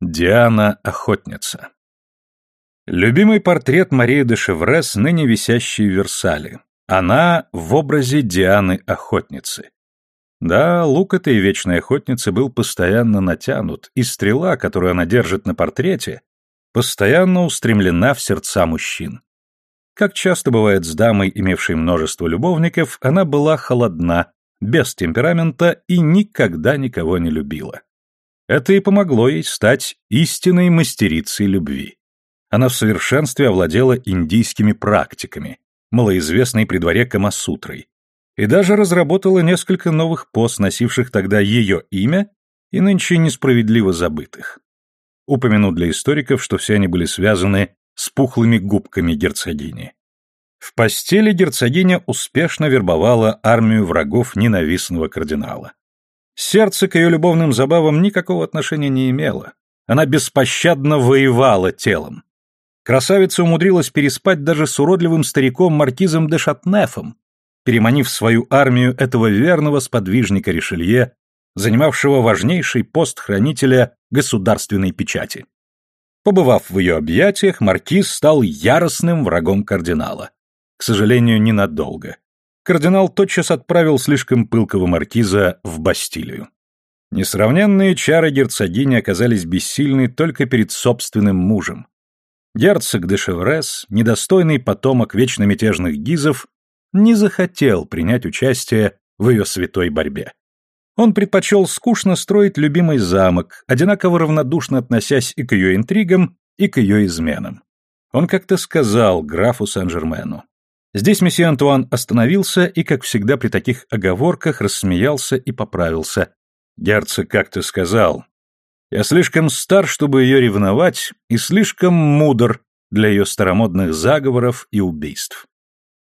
Диана – охотница. Любимый портрет Марии де Шеврес, ныне висящий в Версале. Она в образе Дианы-охотницы. Да, лук этой вечной охотницы был постоянно натянут, и стрела, которую она держит на портрете, постоянно устремлена в сердца мужчин. Как часто бывает с дамой, имевшей множество любовников, она была холодна, без темперамента и никогда никого не любила. Это и помогло ей стать истинной мастерицей любви. Она в совершенстве овладела индийскими практиками, малоизвестной при дворе Камасутрой, и даже разработала несколько новых поз, носивших тогда ее имя и нынче несправедливо забытых. Упомяну для историков, что все они были связаны с пухлыми губками герцогини. В постели герцогиня успешно вербовала армию врагов ненавистного кардинала. Сердце к ее любовным забавам никакого отношения не имело. Она беспощадно воевала телом. Красавица умудрилась переспать даже с уродливым стариком маркизом де Шатнефом, переманив свою армию этого верного сподвижника Ришелье, занимавшего важнейший пост хранителя государственной печати. Побывав в ее объятиях, маркиз стал яростным врагом кардинала. К сожалению, ненадолго кардинал тотчас отправил слишком пылкого маркиза в Бастилию. Несравненные чары герцогини оказались бессильны только перед собственным мужем. Герцог де Шеврес, недостойный потомок вечно мятежных гизов, не захотел принять участие в ее святой борьбе. Он предпочел скучно строить любимый замок, одинаково равнодушно относясь и к ее интригам, и к ее изменам. Он как-то сказал графу Сен-Жермену, Здесь месье Антуан остановился и, как всегда при таких оговорках, рассмеялся и поправился. «Герцог как-то сказал, я слишком стар, чтобы ее ревновать, и слишком мудр для ее старомодных заговоров и убийств».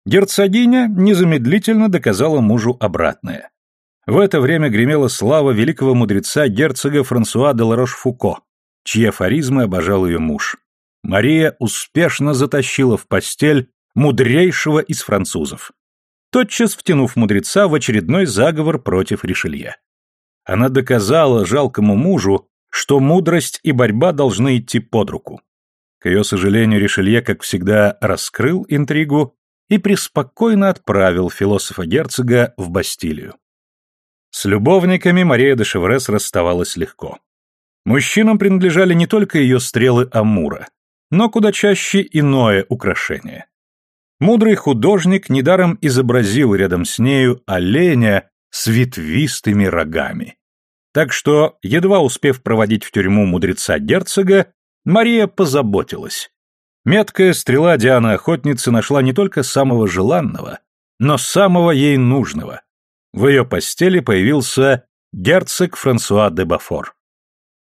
Герцогиня незамедлительно доказала мужу обратное. В это время гремела слава великого мудреца герцога Франсуа де Ларош-Фуко, чьи афоризмы обожал ее муж. Мария успешно затащила в постель мудрейшего из французов, тотчас втянув мудреца в очередной заговор против Ришелье. Она доказала жалкому мужу, что мудрость и борьба должны идти под руку. К ее сожалению, Ришелье, как всегда, раскрыл интригу и преспокойно отправил философа-герцога в Бастилию. С любовниками Мария де Шеврес расставалась легко. Мужчинам принадлежали не только ее стрелы Амура, но куда чаще иное украшение. Мудрый художник недаром изобразил рядом с нею оленя с ветвистыми рогами. Так что, едва успев проводить в тюрьму мудреца-герцога, Мария позаботилась. Меткая стрела Дианы-охотницы нашла не только самого желанного, но самого ей нужного. В ее постели появился герцог Франсуа де Бафор.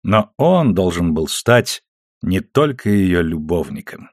Но он должен был стать не только ее любовником.